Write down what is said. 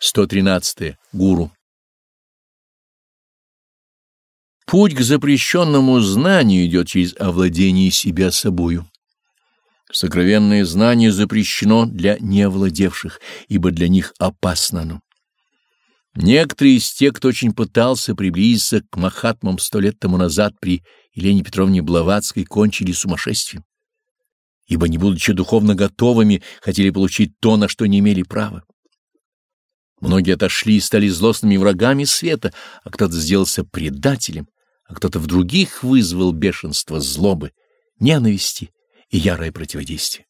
113. Гуру. Путь к запрещенному знанию идет через овладение себя собою. Сокровенное знание запрещено для неовладевших, ибо для них опасно оно. Некоторые из тех, кто очень пытался приблизиться к Махатмам сто лет тому назад при Елене Петровне Блаватской, кончили сумасшествием, ибо, не будучи духовно готовыми, хотели получить то, на что не имели права. Многие отошли и стали злостными врагами света, а кто-то сделался предателем, а кто-то в других вызвал бешенство злобы, ненависти и ярое противодействие.